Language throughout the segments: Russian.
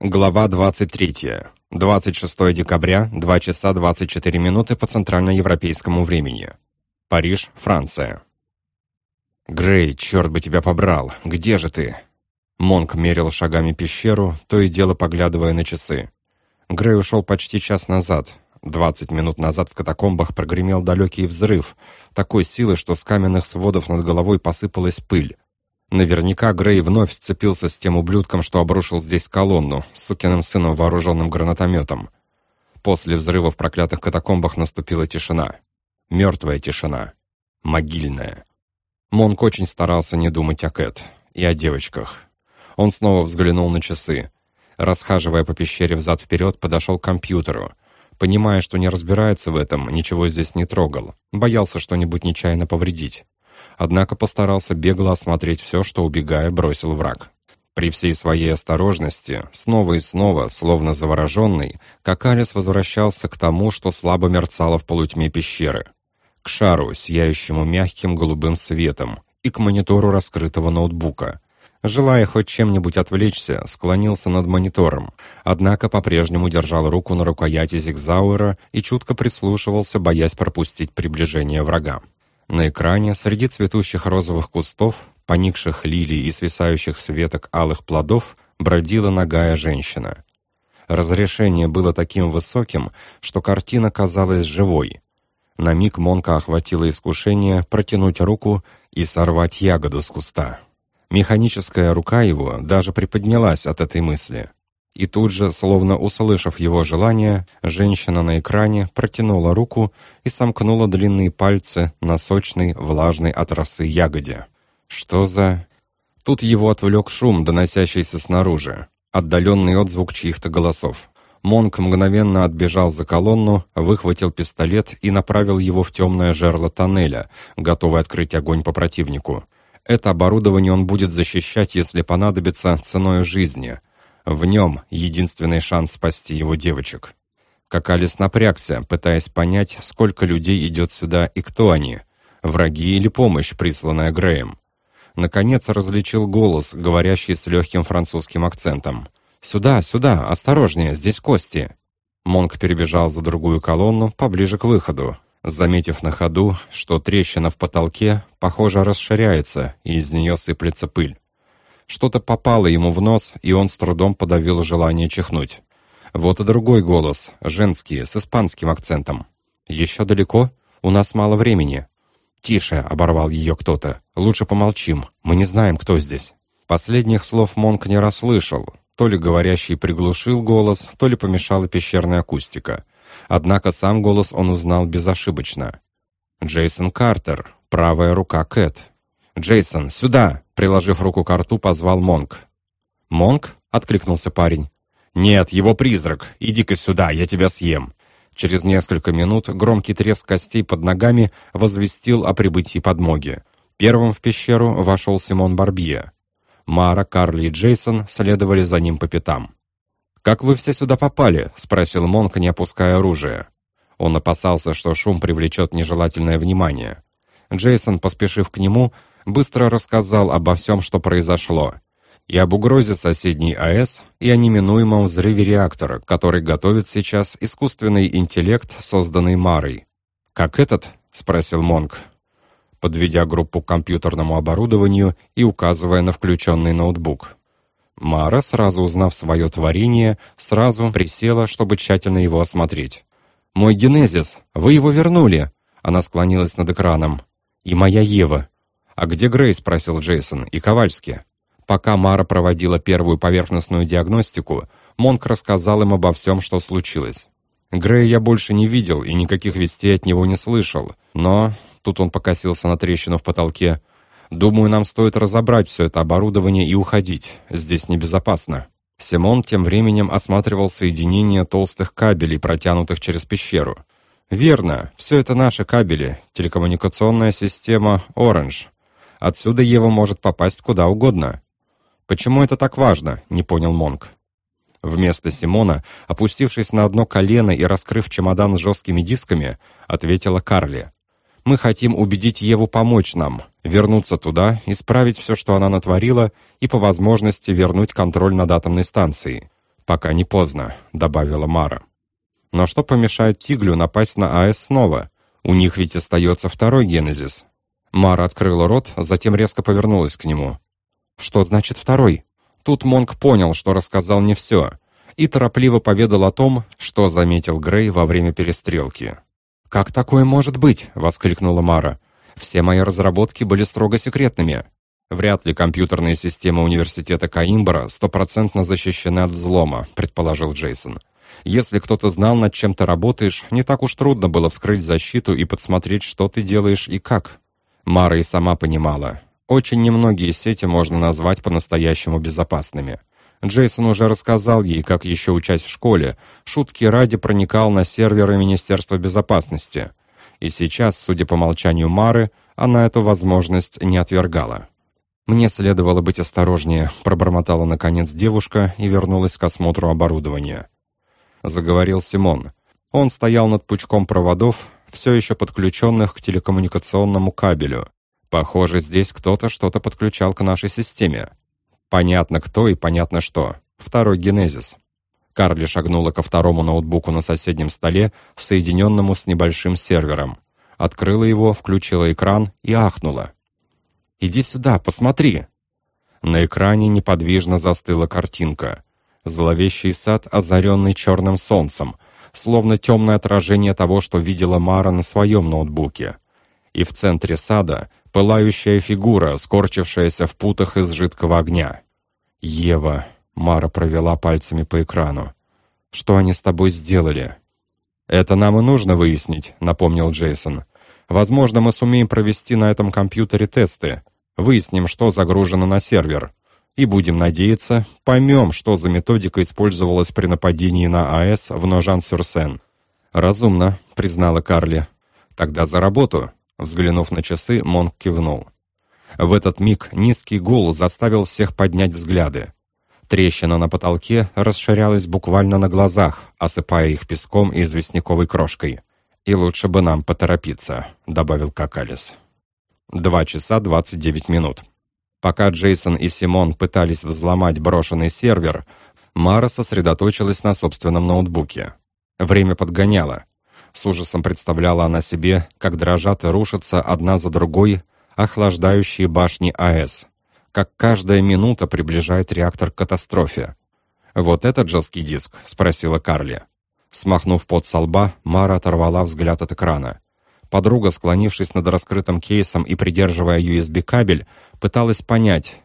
Глава 23. 26 декабря, 2 часа 24 минуты по центральноевропейскому времени. Париж, Франция. «Грей, черт бы тебя побрал! Где же ты?» Монк мерил шагами пещеру, то и дело поглядывая на часы. Грей ушел почти час назад. Двадцать минут назад в катакомбах прогремел далекий взрыв, такой силы, что с каменных сводов над головой посыпалась пыль. Наверняка Грей вновь сцепился с тем ублюдком, что обрушил здесь колонну, с сукиным сыном вооруженным гранатометом. После взрыва в проклятых катакомбах наступила тишина. Мертвая тишина. Могильная. Монк очень старался не думать о Кэт и о девочках. Он снова взглянул на часы. Расхаживая по пещере взад-вперед, подошел к компьютеру. Понимая, что не разбирается в этом, ничего здесь не трогал. Боялся что-нибудь нечаянно повредить. Однако постарался бегло осмотреть все, что, убегая, бросил враг. При всей своей осторожности, снова и снова, словно завороженный, Какалис возвращался к тому, что слабо мерцало в полутьме пещеры к шару, сияющему мягким голубым светом, и к монитору раскрытого ноутбука. Желая хоть чем-нибудь отвлечься, склонился над монитором, однако по-прежнему держал руку на рукояти Зигзауэра и чутко прислушивался, боясь пропустить приближение врага. На экране, среди цветущих розовых кустов, поникших лилий и свисающих с веток алых плодов, бродила ногая женщина. Разрешение было таким высоким, что картина казалась живой, на миг Монка охватило искушение протянуть руку и сорвать ягоду с куста. Механическая рука его даже приподнялась от этой мысли. И тут же, словно услышав его желание, женщина на экране протянула руку и сомкнула длинные пальцы на сочной, влажной от росы ягоде. Что за... Тут его отвлек шум, доносящийся снаружи, отдаленный отзвук чьих-то голосов. Монк мгновенно отбежал за колонну, выхватил пистолет и направил его в темное жерло тоннеля, готовый открыть огонь по противнику. Это оборудование он будет защищать, если понадобится, ценой жизни. В нем единственный шанс спасти его девочек. Какалис напрягся, пытаясь понять, сколько людей идет сюда и кто они. Враги или помощь, присланная Греем. Наконец различил голос, говорящий с легким французским акцентом. «Сюда, сюда, осторожнее, здесь кости!» Монк перебежал за другую колонну, поближе к выходу, заметив на ходу, что трещина в потолке, похоже, расширяется, и из нее сыплется пыль. Что-то попало ему в нос, и он с трудом подавил желание чихнуть. Вот и другой голос, женский, с испанским акцентом. «Еще далеко? У нас мало времени». «Тише», — оборвал ее кто-то. «Лучше помолчим. Мы не знаем, кто здесь». Последних слов Монк не расслышал, то ли говорящий приглушил голос, то ли помешала пещерная акустика. Однако сам голос он узнал безошибочно. Джейсон Картер, правая рука Кэт. «Джейсон, сюда!» — приложив руку к рту, позвал Монк. «Монк?» — откликнулся парень. «Нет, его призрак. Иди-ка сюда, я тебя съем». Через несколько минут громкий треск костей под ногами возвестил о прибытии подмоги. Первым в пещеру вошел Симон Барбье. Мара, Карли и Джейсон следовали за ним по пятам. «Как вы все сюда попали?» — спросил Монк, не опуская оружие. Он опасался, что шум привлечет нежелательное внимание. Джейсон, поспешив к нему, быстро рассказал обо всем, что произошло. И об угрозе соседней АЭС, и о неминуемом взрыве реактора, который готовит сейчас искусственный интеллект, созданный Марой. «Как этот?» — спросил Монк подведя группу к компьютерному оборудованию и указывая на включенный ноутбук. Мара, сразу узнав свое творение, сразу присела, чтобы тщательно его осмотреть. «Мой генезис! Вы его вернули!» Она склонилась над экраном. «И моя Ева!» «А где Грей?» — спросил Джейсон. «И Ковальски?» Пока Мара проводила первую поверхностную диагностику, Монк рассказал им обо всем, что случилось. Грея я больше не видел и никаких вестей от него не слышал, но Тут он покосился на трещину в потолке. «Думаю, нам стоит разобрать все это оборудование и уходить. Здесь небезопасно». Симон тем временем осматривал соединение толстых кабелей, протянутых через пещеру. «Верно, все это наши кабели, телекоммуникационная система Orange. Отсюда Ева может попасть куда угодно». «Почему это так важно?» — не понял Монк. Вместо Симона, опустившись на одно колено и раскрыв чемодан с жесткими дисками, ответила Карли. Мы хотим убедить Еву помочь нам, вернуться туда, исправить все, что она натворила, и по возможности вернуть контроль над атомной станцией. «Пока не поздно», — добавила Мара. «Но что помешает Тиглю напасть на АЭС снова? У них ведь остается второй Генезис». Мара открыла рот, затем резко повернулась к нему. «Что значит второй?» Тут Монк понял, что рассказал не все, и торопливо поведал о том, что заметил Грей во время перестрелки. «Как такое может быть?» — воскликнула Мара. «Все мои разработки были строго секретными. Вряд ли компьютерные системы университета Каимбара стопроцентно защищены от взлома», — предположил Джейсон. «Если кто-то знал, над чем ты работаешь, не так уж трудно было вскрыть защиту и подсмотреть, что ты делаешь и как». Мара и сама понимала. Очень немногие сети можно назвать по-настоящему безопасными. Джейсон уже рассказал ей, как еще учась в школе, шутки ради проникал на серверы Министерства безопасности. И сейчас, судя по молчанию Мары, она эту возможность не отвергала. «Мне следовало быть осторожнее», — пробормотала наконец девушка и вернулась к осмотру оборудования. Заговорил Симон. Он стоял над пучком проводов, все еще подключенных к телекоммуникационному кабелю. Похоже, здесь кто-то что-то подключал к нашей системе. Понятно кто и понятно что. Второй генезис. Карли шагнула ко второму ноутбуку на соседнем столе, соединенному с небольшим сервером. Открыла его, включила экран и ахнула. «Иди сюда, посмотри!» На экране неподвижно застыла картинка. Зловещий сад, озаренный черным солнцем, словно темное отражение того, что видела Мара на своем ноутбуке. И в центре сада пылающая фигура, скорчившаяся в путах из жидкого огня. «Ева», — Мара провела пальцами по экрану, — «что они с тобой сделали?» «Это нам и нужно выяснить», — напомнил Джейсон. «Возможно, мы сумеем провести на этом компьютере тесты, выясним, что загружено на сервер, и, будем надеяться, поймем, что за методика использовалась при нападении на АЭС в Ножан-Сюрсен». «Разумно», — признала Карли. «Тогда за работу. Взглянув на часы, Монк кивнул. В этот миг низкий гул заставил всех поднять взгляды. Трещина на потолке расширялась буквально на глазах, осыпая их песком и известняковой крошкой. «И лучше бы нам поторопиться», — добавил Какалис. Два часа двадцать девять минут. Пока Джейсон и Симон пытались взломать брошенный сервер, Мара сосредоточилась на собственном ноутбуке. Время подгоняло. С ужасом представляла она себе, как дрожат и рушатся одна за другой охлаждающие башни АЭС, как каждая минута приближает реактор к катастрофе. «Вот этот жесткий диск?» — спросила Карли. Смахнув под со лба, Мара оторвала взгляд от экрана. Подруга, склонившись над раскрытым кейсом и придерживая USB-кабель, пыталась понять,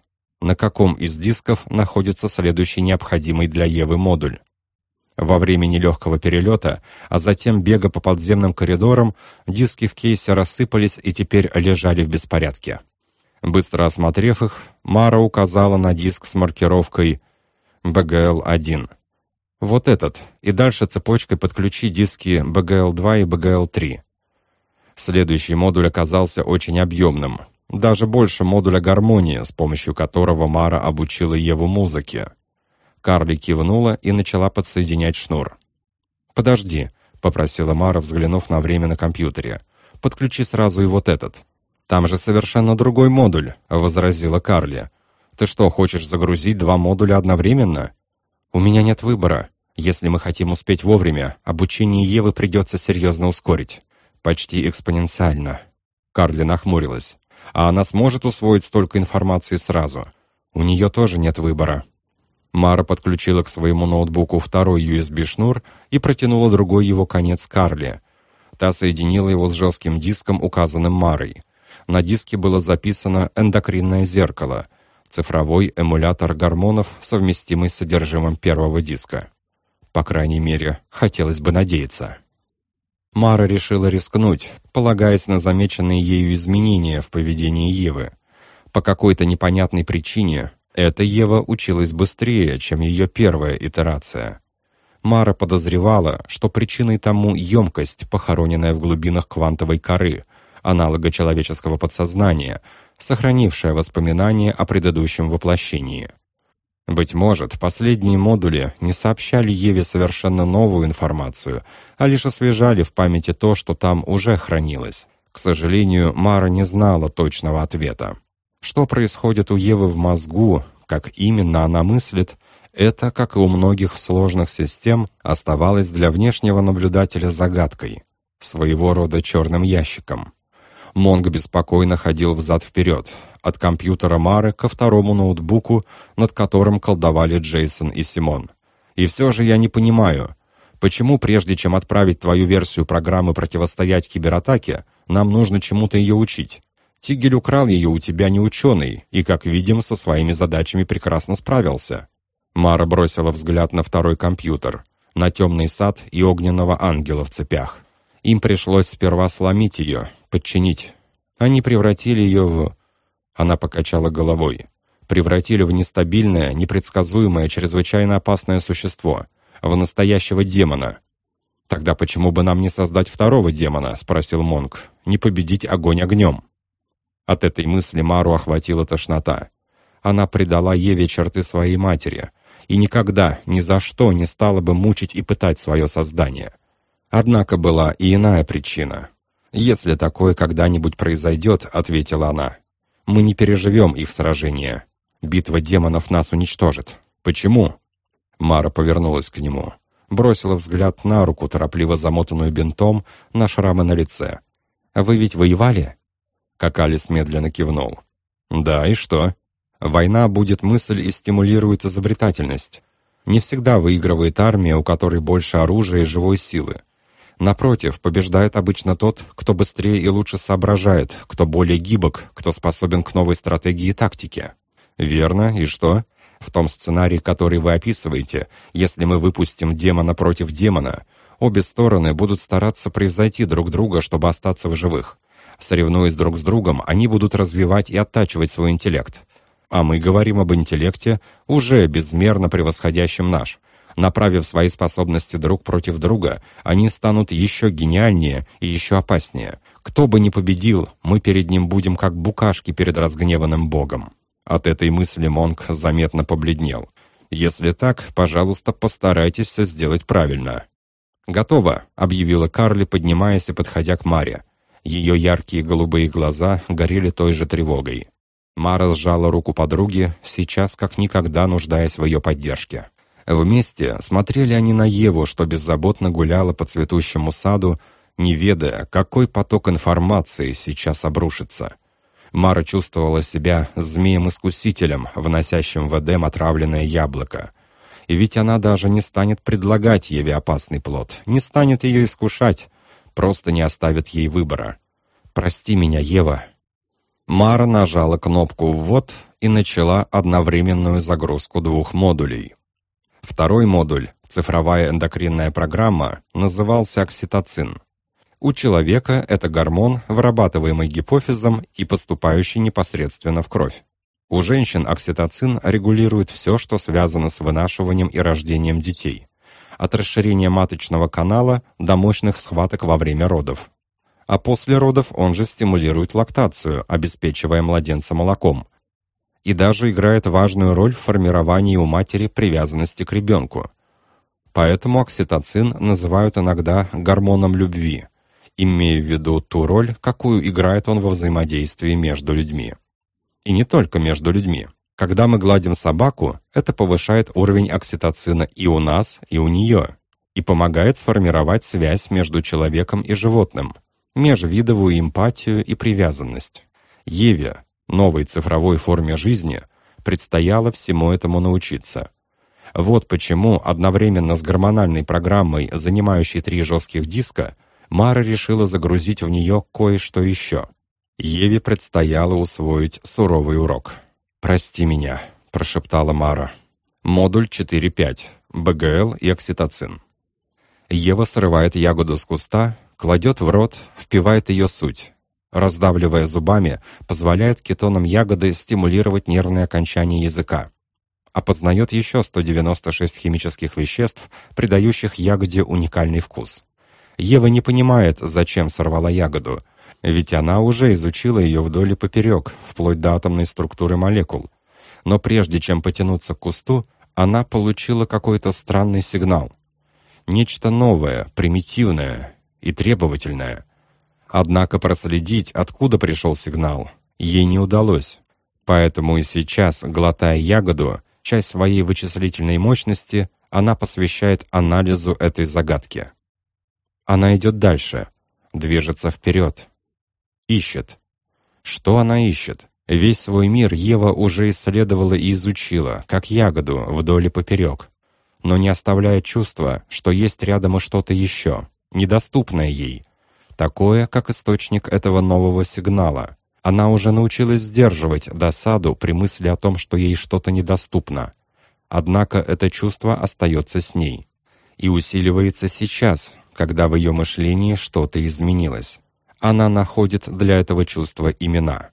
на каком из дисков находится следующий необходимый для Евы модуль. Во время нелегкого перелета, а затем бега по подземным коридорам, диски в кейсе рассыпались и теперь лежали в беспорядке. Быстро осмотрев их, Мара указала на диск с маркировкой BGL-1. Вот этот, и дальше цепочкой подключи диски BGL-2 и BGL-3. Следующий модуль оказался очень объемным, даже больше модуля гармонии, с помощью которого Мара обучила Еву музыке. Карли кивнула и начала подсоединять шнур. «Подожди», — попросила Мара, взглянув на время на компьютере. «Подключи сразу и вот этот». «Там же совершенно другой модуль», — возразила Карли. «Ты что, хочешь загрузить два модуля одновременно?» «У меня нет выбора. Если мы хотим успеть вовремя, обучение Евы придется серьезно ускорить. Почти экспоненциально». Карли нахмурилась. «А она сможет усвоить столько информации сразу?» «У нее тоже нет выбора», Мара подключила к своему ноутбуку второй USB-шнур и протянула другой его конец Карли. Та соединила его с жестким диском, указанным Марой. На диске было записано «эндокринное зеркало», цифровой эмулятор гормонов, совместимый с содержимым первого диска. По крайней мере, хотелось бы надеяться. Мара решила рискнуть, полагаясь на замеченные ею изменения в поведении Евы. По какой-то непонятной причине эта Ева училась быстрее, чем ее первая итерация. Мара подозревала, что причиной тому емкость, похороненная в глубинах квантовой коры, аналога человеческого подсознания, сохранившая воспоминания о предыдущем воплощении. Быть может, последние модули не сообщали Еве совершенно новую информацию, а лишь освежали в памяти то, что там уже хранилось. К сожалению, Мара не знала точного ответа. Что происходит у Евы в мозгу, как именно она мыслит, Это, как и у многих сложных систем, оставалось для внешнего наблюдателя загадкой, своего рода черным ящиком. Монг беспокойно ходил взад-вперед, от компьютера Мары ко второму ноутбуку, над которым колдовали Джейсон и Симон. «И все же я не понимаю, почему прежде чем отправить твою версию программы противостоять кибератаке, нам нужно чему-то ее учить?» Тигель украл ее у тебя не ученый, и, как видим, со своими задачами прекрасно справился. Мара бросила взгляд на второй компьютер, на темный сад и огненного ангела в цепях. Им пришлось сперва сломить ее, подчинить. Они превратили ее в... Она покачала головой. Превратили в нестабильное, непредсказуемое, чрезвычайно опасное существо. В настоящего демона. «Тогда почему бы нам не создать второго демона?» — спросил Монг. «Не победить огонь огнем». От этой мысли Мару охватила тошнота. Она предала Еве черты своей матери — и никогда, ни за что не стала бы мучить и пытать свое создание. Однако была и иная причина. «Если такое когда-нибудь произойдет», — ответила она, — «мы не переживем их сражение. Битва демонов нас уничтожит. Почему?» Мара повернулась к нему, бросила взгляд на руку, торопливо замотанную бинтом, на шрамы на лице. «Вы ведь воевали?» Какалис медленно кивнул. «Да, и что?» Война будет мысль и стимулирует изобретательность. Не всегда выигрывает армия, у которой больше оружия и живой силы. Напротив, побеждает обычно тот, кто быстрее и лучше соображает, кто более гибок, кто способен к новой стратегии и тактике. Верно, и что? В том сценарии, который вы описываете, если мы выпустим демона против демона, обе стороны будут стараться превзойти друг друга, чтобы остаться в живых. Соревнуясь друг с другом, они будут развивать и оттачивать свой интеллект. А мы говорим об интеллекте, уже безмерно превосходящем наш. Направив свои способности друг против друга, они станут еще гениальнее и еще опаснее. Кто бы ни победил, мы перед ним будем как букашки перед разгневанным богом. От этой мысли Монк заметно побледнел. «Если так, пожалуйста, постарайтесь все сделать правильно». «Готово», — объявила Карли, поднимаясь и подходя к Маре. Ее яркие голубые глаза горели той же тревогой. Мара сжала руку подруги, сейчас как никогда нуждаясь в ее поддержке. Вместе смотрели они на Еву, что беззаботно гуляла по цветущему саду, не ведая, какой поток информации сейчас обрушится. Мара чувствовала себя змеем-искусителем, вносящим в Эдем отравленное яблоко. И ведь она даже не станет предлагать Еве опасный плод, не станет ее искушать, просто не оставит ей выбора. «Прости меня, Ева», Мара нажала кнопку «Ввод» и начала одновременную загрузку двух модулей. Второй модуль, цифровая эндокринная программа, назывался окситоцин. У человека это гормон, вырабатываемый гипофизом и поступающий непосредственно в кровь. У женщин окситоцин регулирует все, что связано с вынашиванием и рождением детей, от расширения маточного канала до мощных схваток во время родов а после родов он же стимулирует лактацию, обеспечивая младенца молоком. И даже играет важную роль в формировании у матери привязанности к ребенку. Поэтому окситоцин называют иногда гормоном любви, имея в виду ту роль, какую играет он во взаимодействии между людьми. И не только между людьми. Когда мы гладим собаку, это повышает уровень окситоцина и у нас, и у нее, и помогает сформировать связь между человеком и животным – межвидовую эмпатию и привязанность. Еве, новой цифровой форме жизни, предстояло всему этому научиться. Вот почему одновременно с гормональной программой, занимающей три жестких диска, Мара решила загрузить в нее кое-что еще. Еве предстояло усвоить суровый урок. «Прости меня», — прошептала Мара. Модуль 4.5. БГЛ и окситоцин. Ева срывает ягоду с куста, кладет в рот, впивает ее суть. Раздавливая зубами, позволяет кетонам ягоды стимулировать нервные окончания языка. Опознает еще 196 химических веществ, придающих ягоде уникальный вкус. Ева не понимает, зачем сорвала ягоду, ведь она уже изучила ее вдоль и поперек, вплоть до атомной структуры молекул. Но прежде чем потянуться к кусту, она получила какой-то странный сигнал. Нечто новое, примитивное, и требовательная. Однако проследить, откуда пришел сигнал, ей не удалось. Поэтому и сейчас, глотая ягоду, часть своей вычислительной мощности она посвящает анализу этой загадки. Она идет дальше, движется вперед, ищет. Что она ищет? Весь свой мир Ева уже исследовала и изучила, как ягоду, вдоль и поперек, но не оставляя чувства, что есть рядом и что-то еще, недоступное ей, такое, как источник этого нового сигнала. Она уже научилась сдерживать досаду при мысли о том, что ей что-то недоступно. Однако это чувство остается с ней и усиливается сейчас, когда в ее мышлении что-то изменилось. Она находит для этого чувства имена.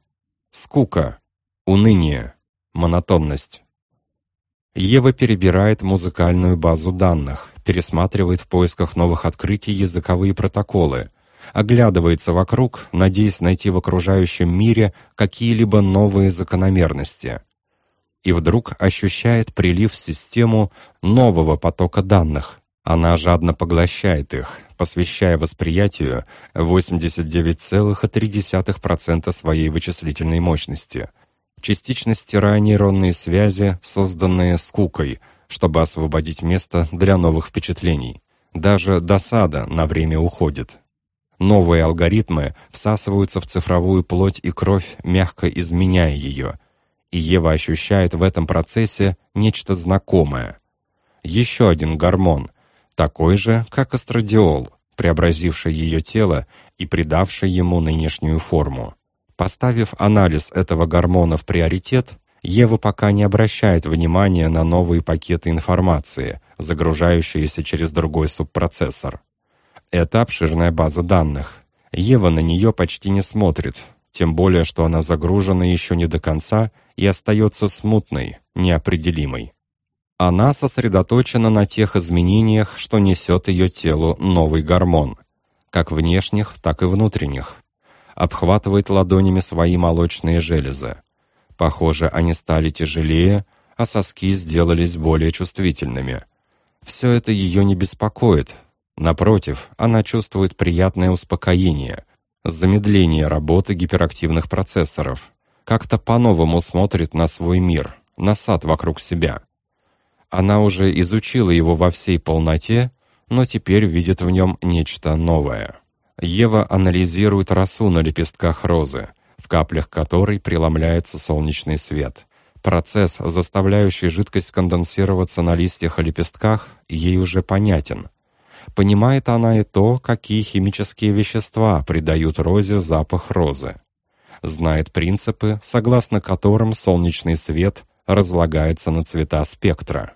Скука, уныние, монотонность. Ева перебирает музыкальную базу данных, пересматривает в поисках новых открытий языковые протоколы, оглядывается вокруг, надеясь найти в окружающем мире какие-либо новые закономерности. И вдруг ощущает прилив в систему нового потока данных. Она жадно поглощает их, посвящая восприятию 89,3% своей вычислительной мощности, частично стирая нейронные связи, созданные скукой, чтобы освободить место для новых впечатлений. Даже досада на время уходит. Новые алгоритмы всасываются в цифровую плоть и кровь, мягко изменяя ее. И Ева ощущает в этом процессе нечто знакомое. Еще один гормон, такой же, как эстрадиол, преобразивший ее тело и придавший ему нынешнюю форму. Поставив анализ этого гормона в приоритет, Ева пока не обращает внимания на новые пакеты информации, загружающиеся через другой субпроцессор. Это обширная база данных. Ева на нее почти не смотрит, тем более, что она загружена еще не до конца и остается смутной, неопределимой. Она сосредоточена на тех изменениях, что несет ее телу новый гормон, как внешних, так и внутренних. Обхватывает ладонями свои молочные железы. Похоже, они стали тяжелее, а соски сделались более чувствительными. Все это ее не беспокоит, Напротив, она чувствует приятное успокоение, замедление работы гиперактивных процессоров, как-то по-новому смотрит на свой мир, на сад вокруг себя. Она уже изучила его во всей полноте, но теперь видит в нем нечто новое. Ева анализирует росу на лепестках розы, в каплях которой преломляется солнечный свет. Процесс, заставляющий жидкость конденсироваться на листьях и лепестках, ей уже понятен. Понимает она и то, какие химические вещества придают розе запах розы. Знает принципы, согласно которым солнечный свет разлагается на цвета спектра.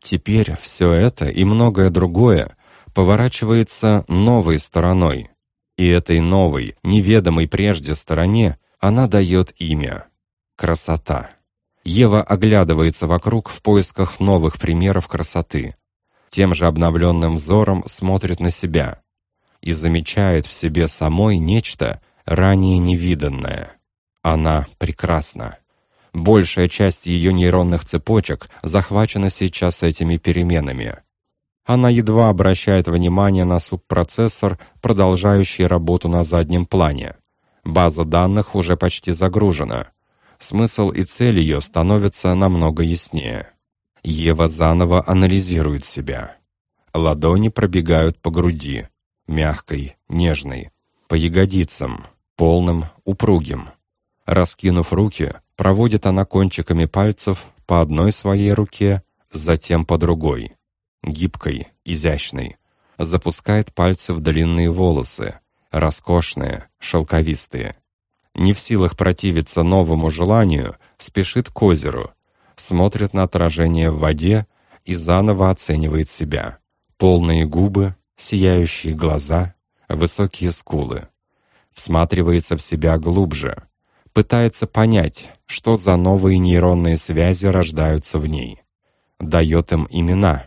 Теперь все это и многое другое поворачивается новой стороной. И этой новой, неведомой прежде стороне она дает имя — красота. Ева оглядывается вокруг в поисках новых примеров красоты тем же обновленным взором смотрит на себя и замечает в себе самой нечто ранее невиданное. Она прекрасна. Большая часть ее нейронных цепочек захвачена сейчас этими переменами. Она едва обращает внимание на субпроцессор, продолжающий работу на заднем плане. База данных уже почти загружена. Смысл и цель ее становятся намного яснее. Ева заново анализирует себя. Ладони пробегают по груди, мягкой, нежной, по ягодицам, полным, упругим. Раскинув руки, проводит она кончиками пальцев по одной своей руке, затем по другой, гибкой, изящной. Запускает пальцы в длинные волосы, роскошные, шелковистые. Не в силах противиться новому желанию, спешит к озеру, смотрит на отражение в воде и заново оценивает себя. Полные губы, сияющие глаза, высокие скулы. Всматривается в себя глубже, пытается понять, что за новые нейронные связи рождаются в ней. Дает им имена.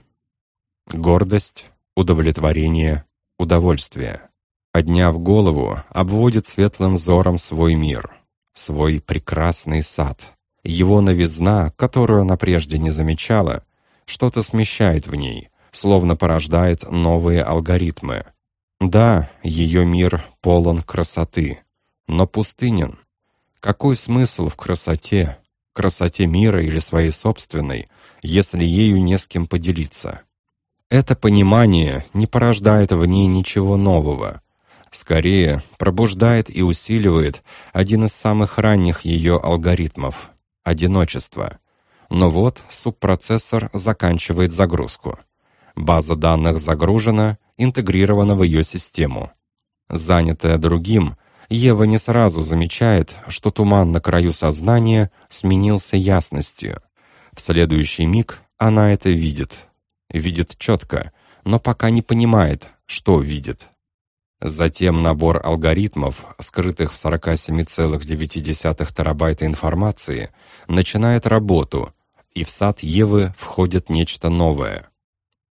Гордость, удовлетворение, удовольствие. Подняв голову, обводит светлым взором свой мир, свой прекрасный сад — его новизна, которую она прежде не замечала, что-то смещает в ней, словно порождает новые алгоритмы. Да, ее мир полон красоты, но пустынен. Какой смысл в красоте, красоте мира или своей собственной, если ею не с кем поделиться. Это понимание не порождает в ней ничего нового. Скорее, пробуждает и усиливает один из самых ранних ее алгоритмов — одиночество. Но вот субпроцессор заканчивает загрузку. База данных загружена, интегрирована в ее систему. Занятая другим, Ева не сразу замечает, что туман на краю сознания сменился ясностью. В следующий миг она это видит. Видит четко, но пока не понимает, что видит. Затем набор алгоритмов, скрытых в 47,9 терабайта информации, начинает работу, и в сад Евы входит нечто новое.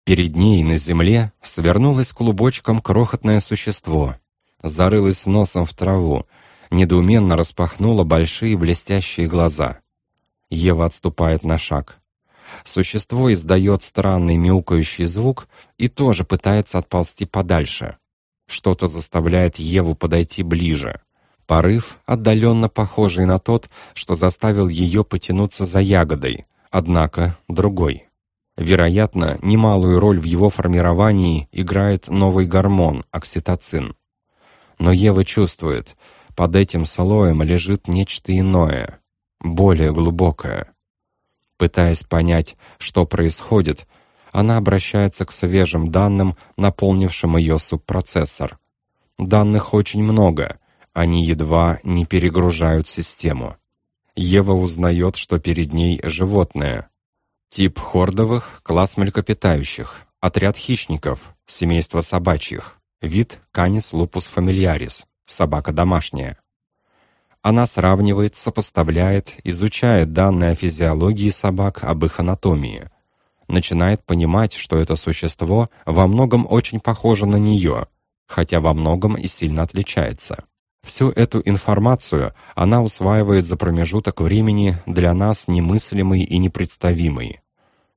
Перед ней на земле свернулось клубочком крохотное существо, зарылось носом в траву, недоуменно распахнула большие блестящие глаза. Ева отступает на шаг. Существо издает странный мяукающий звук и тоже пытается отползти подальше. Что-то заставляет Еву подойти ближе. Порыв, отдаленно похожий на тот, что заставил ее потянуться за ягодой, однако другой. Вероятно, немалую роль в его формировании играет новый гормон – окситоцин. Но Ева чувствует, под этим слоем лежит нечто иное, более глубокое. Пытаясь понять, что происходит, она обращается к свежим данным, наполнившим ее субпроцессор. Данных очень много, они едва не перегружают систему. Ева узнает, что перед ней животное. Тип хордовых, класс млекопитающих, отряд хищников, семейство собачьих. Вид Canis lupus familiaris, собака домашняя. Она сравнивает, сопоставляет, изучает данные о физиологии собак, об их анатомии. Начинает понимать, что это существо во многом очень похоже на нее, хотя во многом и сильно отличается. Всю эту информацию она усваивает за промежуток времени для нас немыслимый и непредставимый.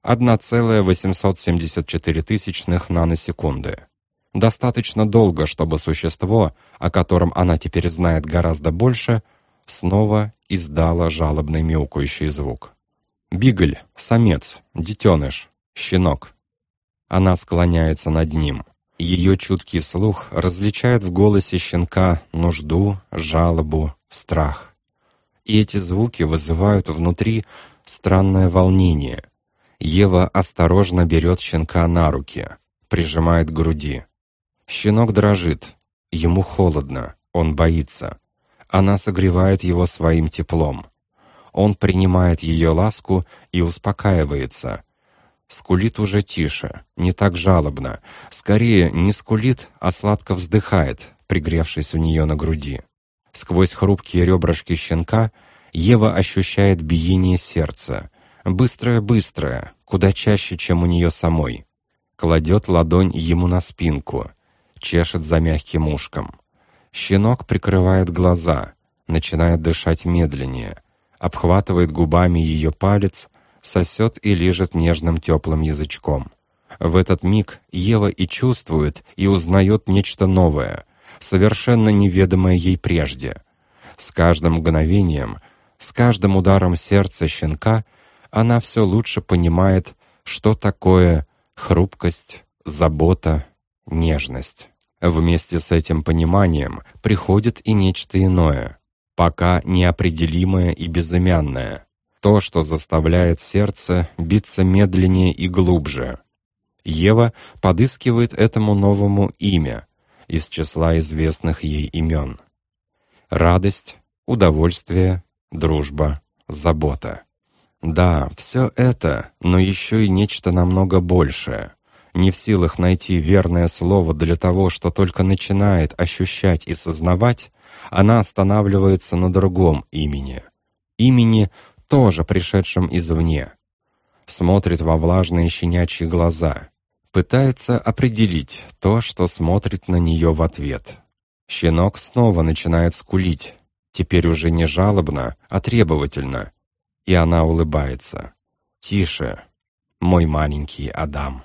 1,874 тысячных наносекунды. Достаточно долго, чтобы существо, о котором она теперь знает гораздо больше, снова издало жалобный мяукающий звук. Бигль, самец, детеныш, щенок. Она склоняется над ним. Ее чуткий слух различает в голосе щенка нужду, жалобу, страх. И эти звуки вызывают внутри странное волнение. Ева осторожно берет щенка на руки, прижимает к груди. Щенок дрожит. Ему холодно, он боится. Она согревает его своим теплом. Он принимает ее ласку и успокаивается. Скулит уже тише, не так жалобно. Скорее, не скулит, а сладко вздыхает, пригревшись у нее на груди. Сквозь хрупкие ребрышки щенка Ева ощущает биение сердца. Быстрое-быстрое, куда чаще, чем у нее самой. Кладет ладонь ему на спинку — чешет за мягким ушком. Щенок прикрывает глаза, начинает дышать медленнее, обхватывает губами ее палец, сосет и лижет нежным теплым язычком. В этот миг Ева и чувствует, и узнает нечто новое, совершенно неведомое ей прежде. С каждым мгновением, с каждым ударом сердца щенка она все лучше понимает, что такое хрупкость, забота, нежность. Вместе с этим пониманием приходит и нечто иное, пока неопределимое и безымянное, то, что заставляет сердце биться медленнее и глубже. Ева подыскивает этому новому имя из числа известных ей имен. Радость, удовольствие, дружба, забота. Да, все это, но еще и нечто намного большее — не в силах найти верное слово для того, что только начинает ощущать и сознавать, она останавливается на другом имени. Имени, тоже пришедшем извне. Смотрит во влажные щенячьи глаза. Пытается определить то, что смотрит на нее в ответ. Щенок снова начинает скулить. Теперь уже не жалобно, а требовательно. И она улыбается. «Тише, мой маленький Адам».